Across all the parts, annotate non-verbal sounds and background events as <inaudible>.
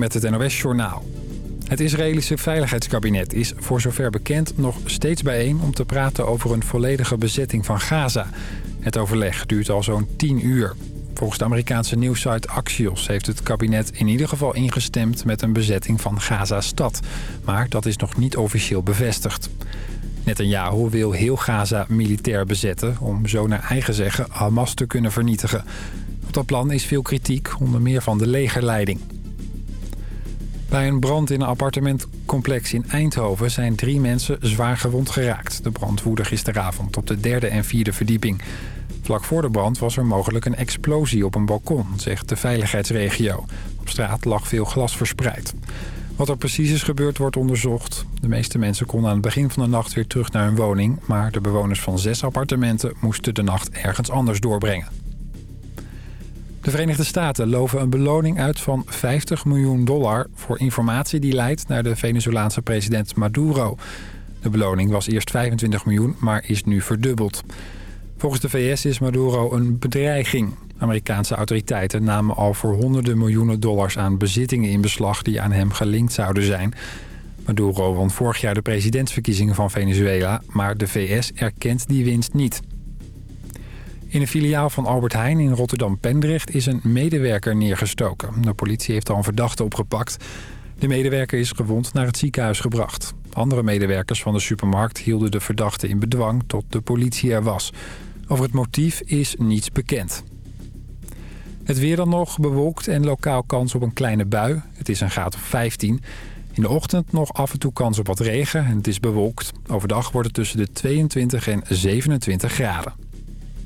met het NOS-journaal. Het Israëlische Veiligheidskabinet is voor zover bekend nog steeds bijeen... om te praten over een volledige bezetting van Gaza. Het overleg duurt al zo'n 10 uur. Volgens de Amerikaanse nieuwsite Axios heeft het kabinet in ieder geval ingestemd... met een bezetting van Gaza-stad. Maar dat is nog niet officieel bevestigd. Netanyahu wil heel Gaza militair bezetten... om zo naar eigen zeggen Hamas te kunnen vernietigen. Op dat plan is veel kritiek, onder meer van de legerleiding. Bij een brand in een appartementcomplex in Eindhoven zijn drie mensen zwaar gewond geraakt. De brand woedde gisteravond op de derde en vierde verdieping. Vlak voor de brand was er mogelijk een explosie op een balkon, zegt de veiligheidsregio. Op straat lag veel glas verspreid. Wat er precies is gebeurd wordt onderzocht. De meeste mensen konden aan het begin van de nacht weer terug naar hun woning... maar de bewoners van zes appartementen moesten de nacht ergens anders doorbrengen. De Verenigde Staten loven een beloning uit van 50 miljoen dollar... voor informatie die leidt naar de Venezolaanse president Maduro. De beloning was eerst 25 miljoen, maar is nu verdubbeld. Volgens de VS is Maduro een bedreiging. Amerikaanse autoriteiten namen al voor honderden miljoenen dollars aan bezittingen in beslag... die aan hem gelinkt zouden zijn... Maduro won vorig jaar de presidentsverkiezingen van Venezuela... maar de VS erkent die winst niet. In een filiaal van Albert Heijn in Rotterdam-Pendrecht is een medewerker neergestoken. De politie heeft al een verdachte opgepakt. De medewerker is gewond naar het ziekenhuis gebracht. Andere medewerkers van de supermarkt hielden de verdachte in bedwang tot de politie er was. Over het motief is niets bekend. Het weer dan nog bewolkt en lokaal kans op een kleine bui. Het is een graad of 15. In de ochtend nog af en toe kans op wat regen en het is bewolkt. Overdag wordt het tussen de 22 en 27 graden.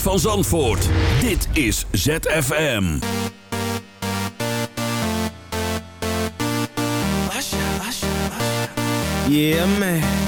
Van Zandvoort. Dit is ZFM. Man.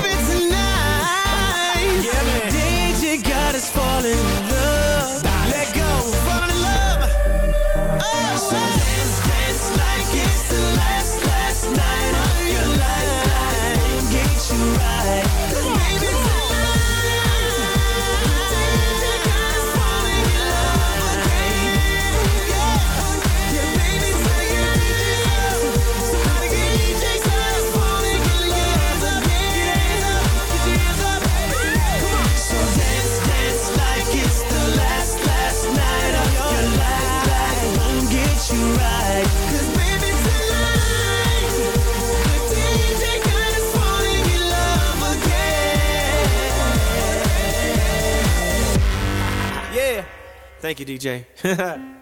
Thank you, DJ. <laughs>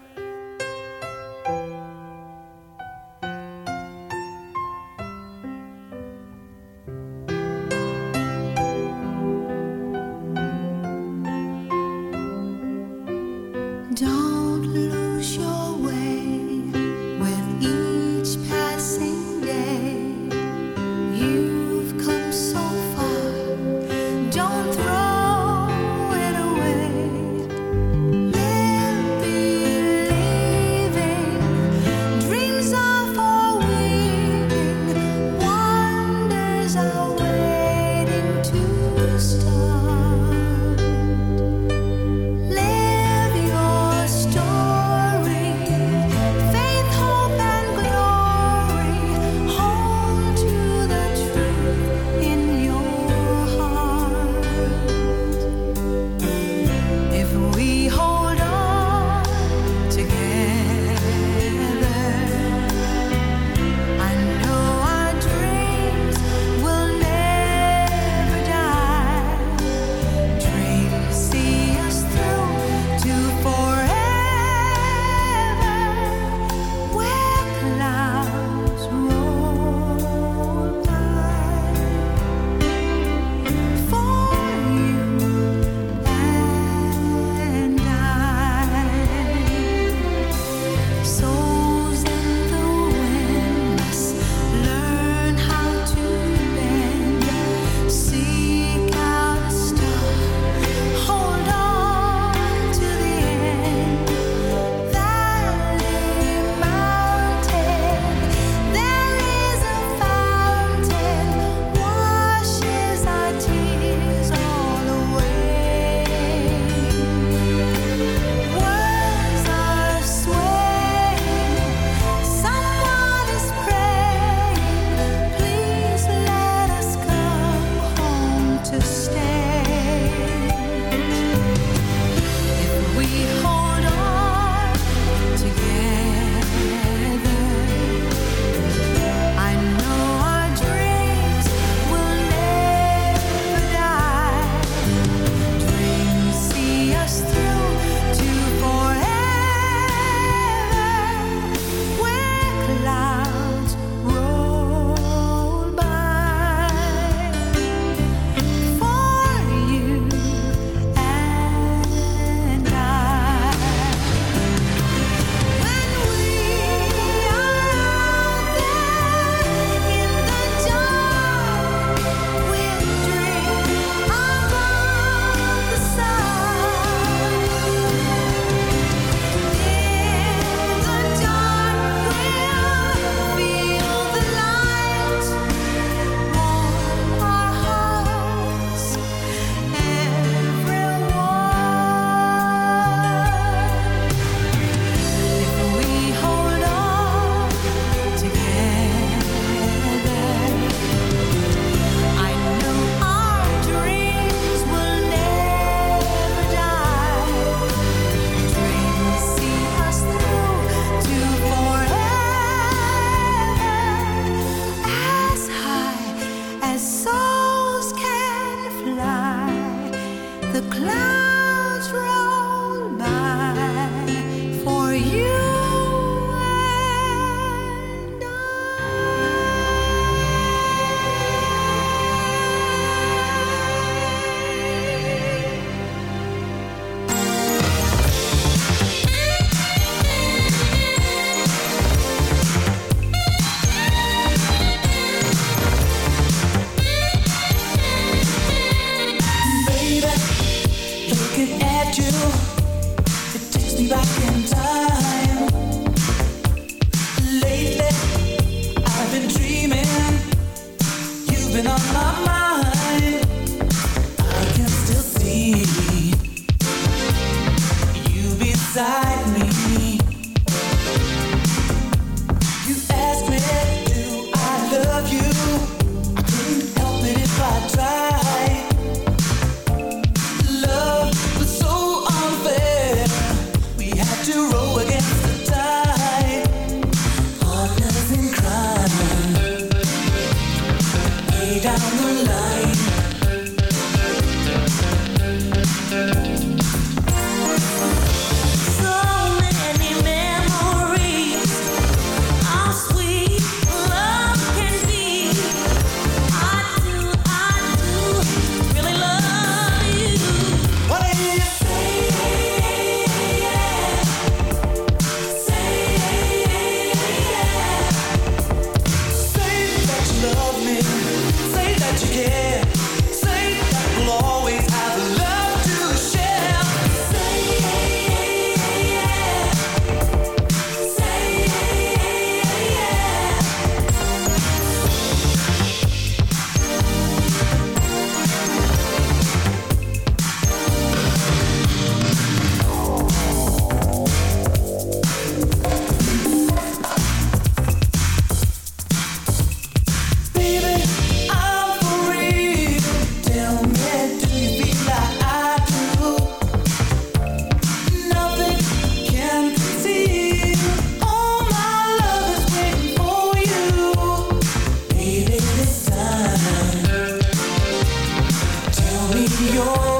back. Tell me your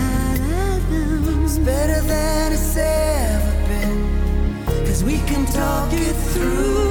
better than it's ever been. Cause we can talk it through.